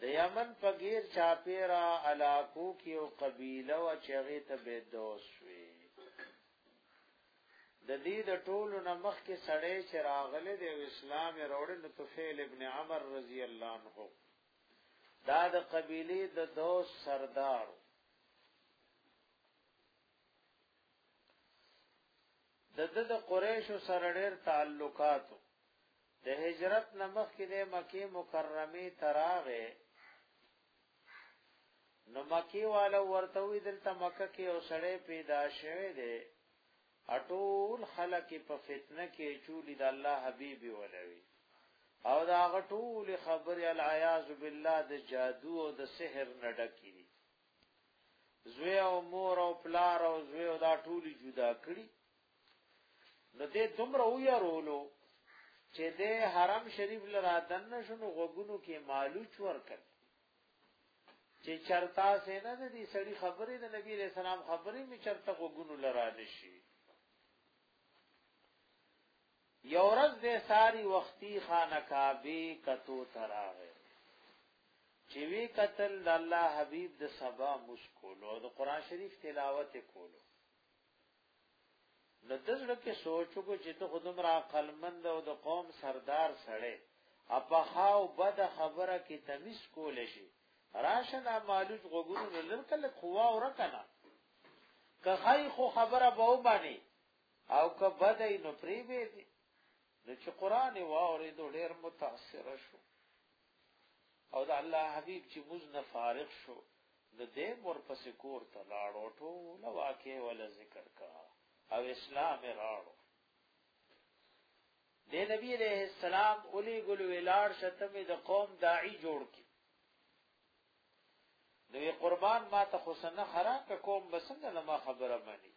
د یمن په غیر چاپیرا علاقو کې او قبیله او چغې ته به دوس وي د دې د ټولو نمخ کې سړې چې راغله د اسلام وروړ نو طفیل ابن عمر رضی الله عنه دا د قبیله د دوس سردار د د د قریشو سره ډېر تعلقات د هجرت نمخ کې د مکه مکرمه تراغه نو مکی والا ورته وی دلته مکه کې او سړی پیدا شوه دی اټول خلک په فتنه کې چولی د الله حبیب ولوي او دا غټول خبر العیاذ بالله د جادو او د سحر نډکی دي زوی او مور او پلار او زوی او دا ټولی جدا کړي نو دې دومره ویارولو چې دې حرم شریف لرا دنه شنو غوګونو کې مالوچ ورکړ چې چرتا سینا د دې سړي خبرې د نبی له سلام خبرې می چرته غوګونو لرا نشي یو ورځ د ساری وختي خانه کعبه کتو تراغه چې وی قتل د الله حبیب د سبا مشکولو د قران شریف تلاوت کولو نو د زړه کې سوچو کو چې ته خودم را قلمند او د قوم سردار سړې اپا خاو بد خبره کې تمیز کول شي راشه دا مالوج غوګونو لرکل خوا ورکنه که خای خو خبره به وبانی او که بدای نو پری به دي نو چې قران واورې دو ډېر متاثر شو او د الله حبيب چې موږ نه فارغ شو د دې مور پسې کور ته لاړو ټول واقع ول ذکر کا او اسلام راړو د نبی عليه السلام اولي ګل ویلار شتمه د قوم داعي جوړ کی نو یې قربان ما ته خو سنه خرا که کوم بسنګ نه ما خبره مانی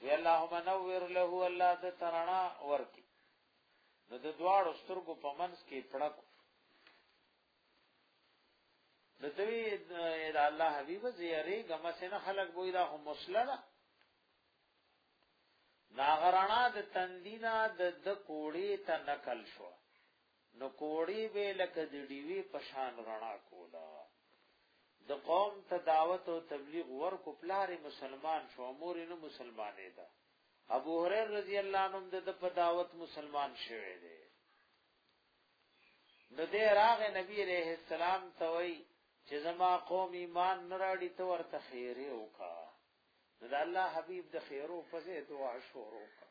وی اللهم نور له الله د ترنا ورکی نو د دواړو سترګو په منځ کې پړک د دوی د الله حبیب زیری غما سینه خلق بوی دا هم مسلمه ناغرانا د تندینا د د کوړی ته نقل شو نو کوړی به لکه د ډیوی پشان رڼا کولا د قوم ته دعوت او تبلیغ ورکو پلار مسلمان شو مور نه مسلمانې ده ابو هريره رضی الله عنه د په دعوت مسلمان شوه دی نو دې راغه نبی عليه السلام ته وای چې زما قوم ایمان نه راړي ته ورته خیره وکا نو د الله حبيب د خیرو په دې دعا شروع وکړه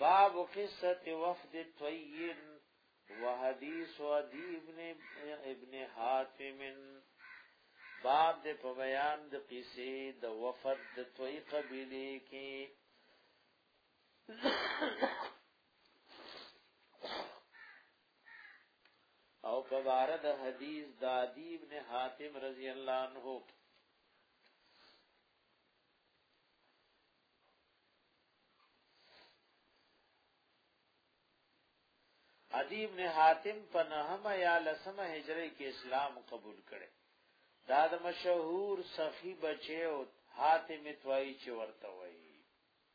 باب قصه وفد طيب وحديث ادي ابن ابن حاتم باب د په بیان د قصې د وفد د توي قبيله کې او په بار د حدیث دادی ابن حاتم رضی الله عنه عدی ابن حاتم په نهمه یا لسمه هجری کې اسلام قبول کړي دا د مشهور سخی بچیو حاتم توای چې ورته وایي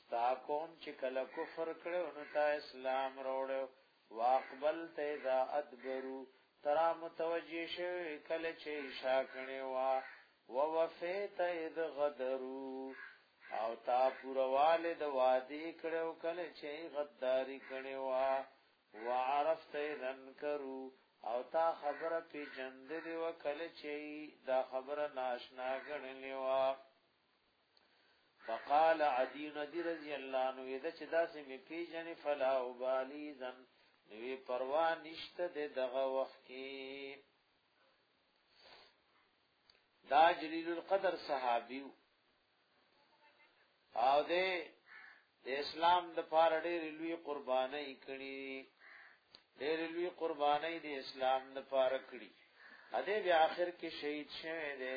ستا قوم چې کله کفر کړو نو تا اسلام روړو واقبل ته دا ادبرو ترا متوجی شوی کله چې شاکنه وا ووفیت اذ غدرو او تا پورواله د وادي کړو کله چې غداری کړي وا وعرفت اذن کرو او تا خبره پی جند دی وکله چې دا خبره ناشنا غنلی وا فقال عدی ندی رضی اللہ عنہ اذا چې داسې می پیژنې فلا ابالی ذن نوې پروا نشته د دغه وخت کې دا جلیل القدر صحابي او د اسلام د پاره ډېر لوی قرباني کړي ډېر لوی قرباني د اسلام د پاره کړي اده بیا اخر کې شهید شوه دی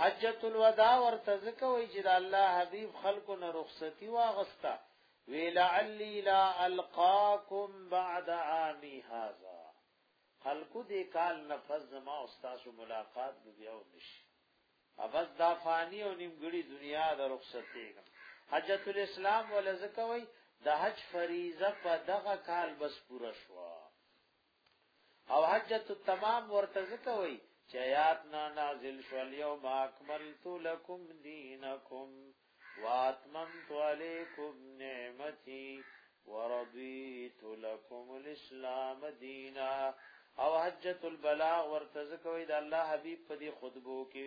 حجۃ الوداع ورته ځکه وی چې د الله حبیب خلکو نه رخصتی واغستا ویلعلی لا القاکم بعد عامی هذا خلکو دې کال نفس زما استاد ملاقات بیا و نشي اوس دا فانی او نیمګړي دنیا د رخصتې حجۃ الاسلام ولزکوي د حج فریضه په دغه کال بس پوره شو او حجت التمام ورته ځکه وای چې آیات نه نازل شو الیوم اکملت لکم دینکم واتممت علیکم نعمتي ورضیت لکم الاسلام دینا او حجت البلاغ ورته ځکه وای د الله حبیب په دې خطبو کې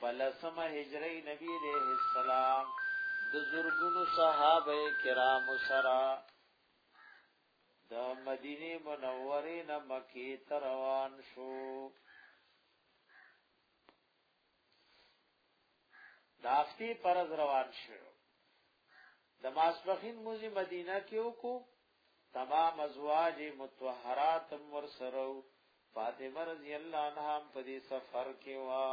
پلسمه هجری نبی علیہ السلام د زرګونو صحابه کرام سره د مدینه منوره نه مکی ته روان شو دافتی پرز روان شو د ماسپخین موزی مدینه کې وکړو تمام ازواج مطهرات هم ورسره وو، فاطمه رضی الله عنها هم په دې سفر کې وه،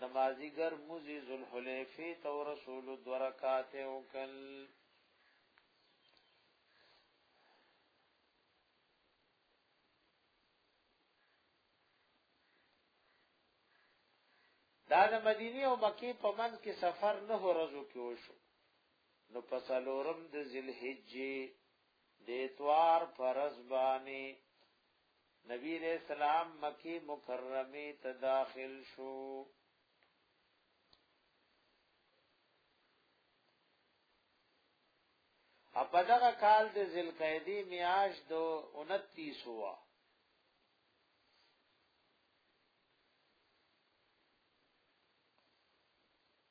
د مازیګر لمونځ یې ذوالحلیفې ته ورسولو، دوه رکعته یې وکړل. دا د مدینې او مکې په منځ کې سفر نهو ورځو کې وشو، نو په څلورم د ذلحجې د اتوار فرض باندې نبی علیہ السلام مکی مکرمه ته داخل شو په دغه کال د ذلقعدی میاش د 29 هوا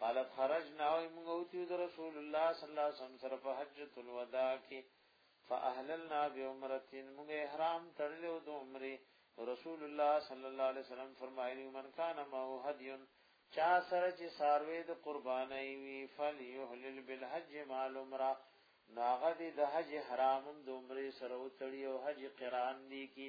قالت خرجنا او موږ اوتیو د رسول الله صلی الله علیه وسلم سره په حجۃ الوداع کې فاهللنا بعمرتين موږ احرام تړلو د عمره رسول الله صلی الله علیه وسلم فرمایلی من کان ما هدیون چا سره چې ساروی د قربانای وی فلیهلل بالحج مع العمره ناغه د حج حرامم د عمره سره وتړي او حج قران دی کی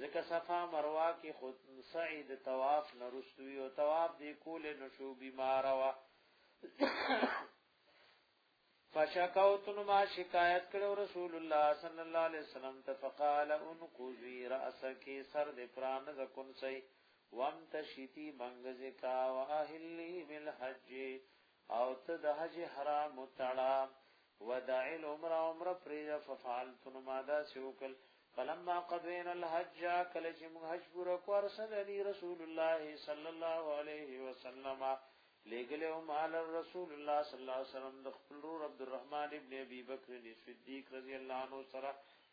ځکه صفا مروه کې خود سعی د طواف نه رستو یو طواف دی کول نه شو بیمار وا فشکوتن ما شکایت کړو رسول الله صلی الله علیه وسلم ته فقال ان قوزی راسک سر د پران ز کون سي وام تشیتی منګز کا واهلی بالحج او ته د حج احرام وتړه ودع العمره عمره پرېږده ففعلت نو ما داسې وکړل فلما قضينا الحج کله چې موږ حج پوره کړو ارسلني رسول الله صلی الله علیه وسلم لګلو مال رسول الله صلی الله علیه وسلم د خپل رور عبد الرحمن ابن ابي بکر صدیق رضی الله عنه سره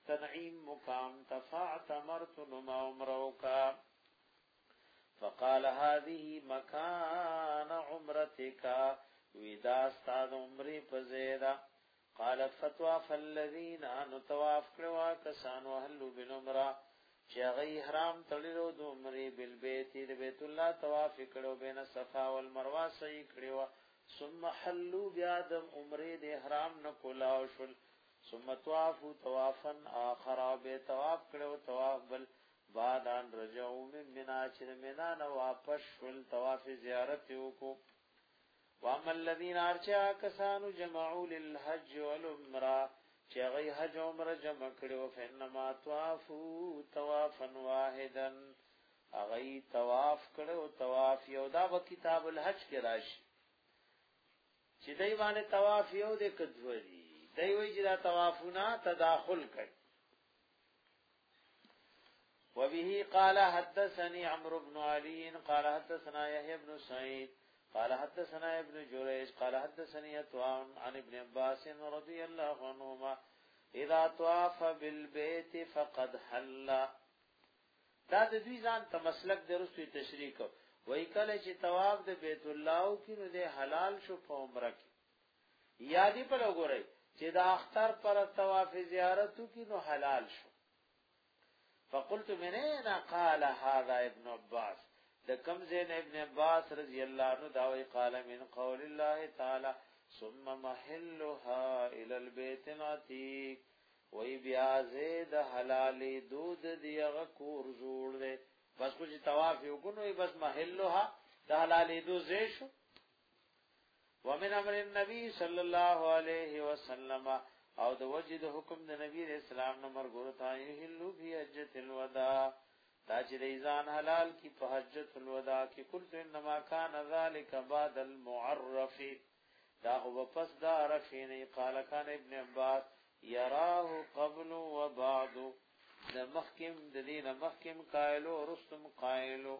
تنعیم مقام تفاعتمرت نما عمروکا فقال هذه مکان عمرتک وی دا ستا د عمرې په ځای ده قالت فطواف الذين ان طواف کړوا کسان وهلو بالعمره چې هغه احرام تړلو د عمرې بل بیت د بیت الله طواف کړو بین صفا والمروه صحیح کړو ثم حلوا بیا د عمرې د احرام نه کولاو شول ثم طوافو طوافا اخر او به طواف کړو طواف بل بادان رجعو من منا چې د منا نه واپس شول طواف زیارت یې وکړو واما الذین ارجع کسانو جمعو للحج والعمره چې هغه حج او عمره جمع کړو فینما طوافو طوافا واحدا هغه طواف کړو طواف یو دا په کتاب الحج کې راشي چې دای باندې طواف یو د کدوري دای وی چې دا طوافونه تداخل کړي وبه قال حدثني عمرو بن علي قال حدثنا يحيى بن سعيد قال حدثنا ابن جريج قال حدثني اتوان عن ابن عباس رضي الله عنهما اذا طواف بالبيت فقد حل دا د دوی ځان ته مسلک درسته تشریح کو وای کله چې طواف د بیت الله کې نو د حلال شو په عمره کې یادی په لګورای چې دا اختر پر طواف زیارت کی نو حلال شو فقلت من اين قال هذا ابن عباس د کم زین ابن عباس رضی الله عنه دا وی قال من قول الله تعالی ثم محلها الى البيت العتيق وی بیا زید حلال دود دیغه کور جوړ دی بس کوجی طواف یو کو نو بس محلها د حلال دو زیشو ومن امر النبي صلی الله علیه وسلم او د وجه د حکم د نبی علیہ السلام نو مرګور تا یحلو فی حجۃ الوداع دا چې د ایزان حلال کی په حجۃ الوداع کې قلت انما کان ذلک بعد المعرف دا هو پس دا رفین قال کان ابن عباس یراه قبل و بعد د مخکم د دین مخکم قائلو رستم قائلو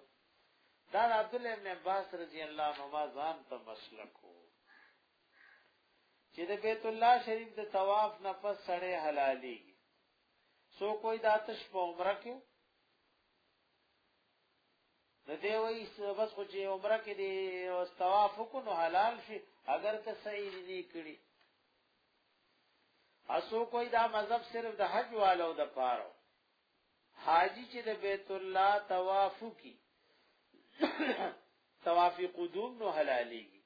دا عبد الله ابن عباس رضی الله عنهما ځان ته مسلک وو چې د بیت الله شریف د طواف نه پس سړې حلالي سو کوئی داتش په عمره کې د دې وای بس خو چې عمره کې دی او طواف کو نو حلال شي اگر که صحیح نه کړی اسو کوئی دا مذهب صرف د حج والو د پاره حاجی چې د بیت الله طواف کی طواف قدوم نو حلاليږي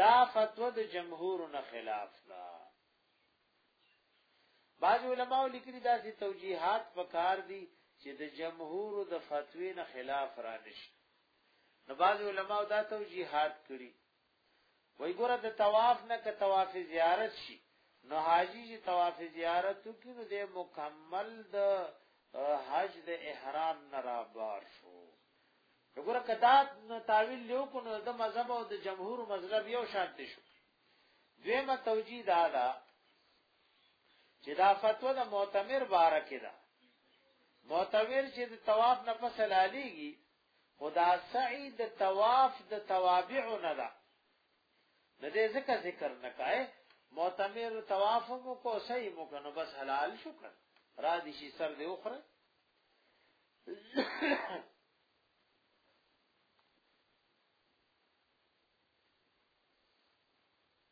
دا فتوا د جمهور نه خلاف ده بعض علماء لیکلي دا سي توجيهات پکار دي چې د جمهور د فتوی نه خلاف را نشي نو بعض علماء دا توجيهات کړی وای ګوره د طواف نه که طواف زیارت شي نو حاجی چې طواف زیارت کوي نو د مکمل د حج د احرام نه را بار شو وګوره کدا تعویل لیو کو نو د مذهب او د جمهور مذهب یو شان دي شو دیمه توجیه دا ده چې دا فتوا د معتمر بارکه ده معتمر چې د طواف نه پس لالیږي خدا سعی د طواف د توابع نه ده نه دې ذکر ذکر نه کای معتمر طواف مو کو صحیح مو کنو بس حلال شو کړ را دي شي سر دې اخره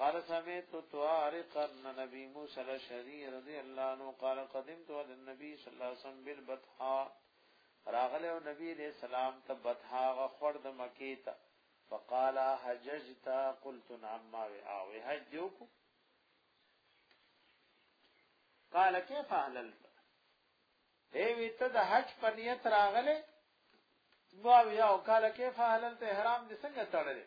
قال سمعت طارق ان نبی موسی الاشعری رضی الله عنه قال قدمت على النبي صلی الله علیه وسلم بالبطحاء راغله او نبی علیہ السلام ته بطحاء غخور د مکی ته فقال حججت قلت نعم ما او حج دیوکو قال كيف اهللت اے وی ته د حج په نیت راغله ما وی او قال كيف اهللت احرام دې څنګه تړلې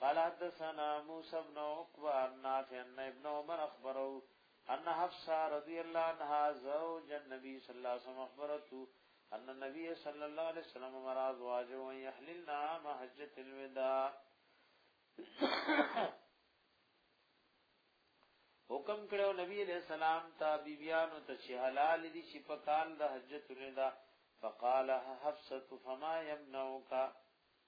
قال حدثنا موسى بن عقبه عن نافع عن ابن عمر اخبره ان حفصه رضي الله عنها زوج النبي صلى الله عليه وسلم اخبرته ان النبي صلى الله عليه وسلم امر ازواجه ان يحللن عام حجه الوداع حکم کړو نبی علیہ السلام ته بیبیانو ته چې حلال دي چې په کال د حجت الوداع فقال حفصه فما يمنعك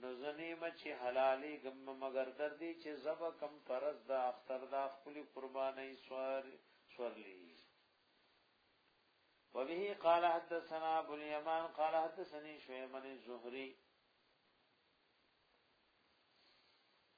نو زه نیم چی حلالیږم مګر در دی چی زه به کم پرز د اختر دا خپلی قربانی سورلی. وبه قال حدثنا ابو اليمان قال حدثني شعيب بن الزهري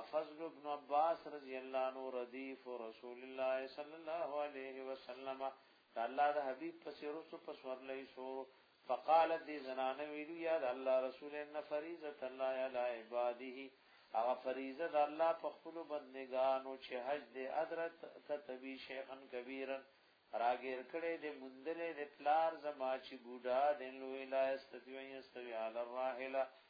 افضل ابن عباس رضی الله عنه ردیف رسول الله صلی الله علیه وسلم الله د حبیب پس رسو پس ورلې شو فقال دې زنانه ویلو یا د الله رسول ان فریضه الله علی عباده هغه فریضه د الله په خپل بندگانو چې حج دې ادرت تتبی شیخن کبیرن راګیر کړي دې مندلې دې پلار زما چې بوډا دې لوی لا استوی استوی علی الراحله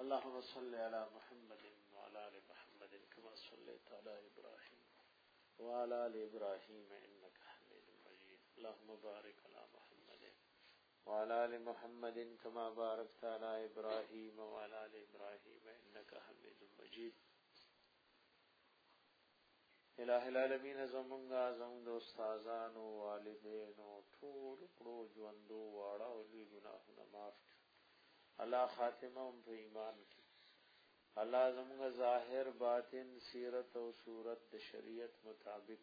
اللهم صل على محمد وعلى آل محمد كما صليت على إبراهيم وعلى آل إبراهيم إنك حميد مجيد اللهم بارك على محمد وعلى آل محمد كما باركت على إبراهيم وعلى آل إبراهيم إنك حميد مجيد الہ العالمین زمونږه زمونږ د استادانو والدینو ټول کړو ژوندو واړه او لوی ګناهونه معاف کړي الله خاتمه هم په ایمان کې الله زمونږ ظاهر باطن سیرت او صورت د شریعت مطابق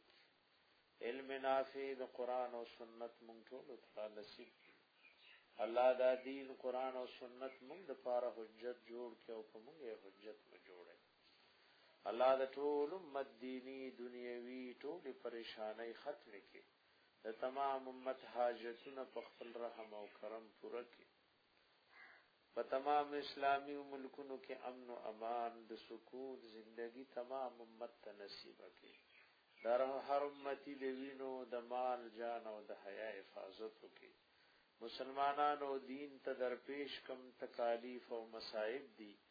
علم نافع د قران او سنت مونږ ټول ته نصیب الله دا دین قران او سنت مونږ د پاره حجت جوړ کړي او په مونږه حجت مو جوړ کړي الله د ټول امت دینی دنیوي ټولې پریشانای ختم کړي د تمام امت حاجتونه په خپل رحم او کرم پوره کړي په تمام اسلامی ملکونو کې امن او امان د سکون زندگی تمام امت ته نصیب کړي در هر امتی د وینو د مال جان او د حیا حفاظت وکړي مسلمانانو دین ته درپیش کم تکالیف او مصائب دي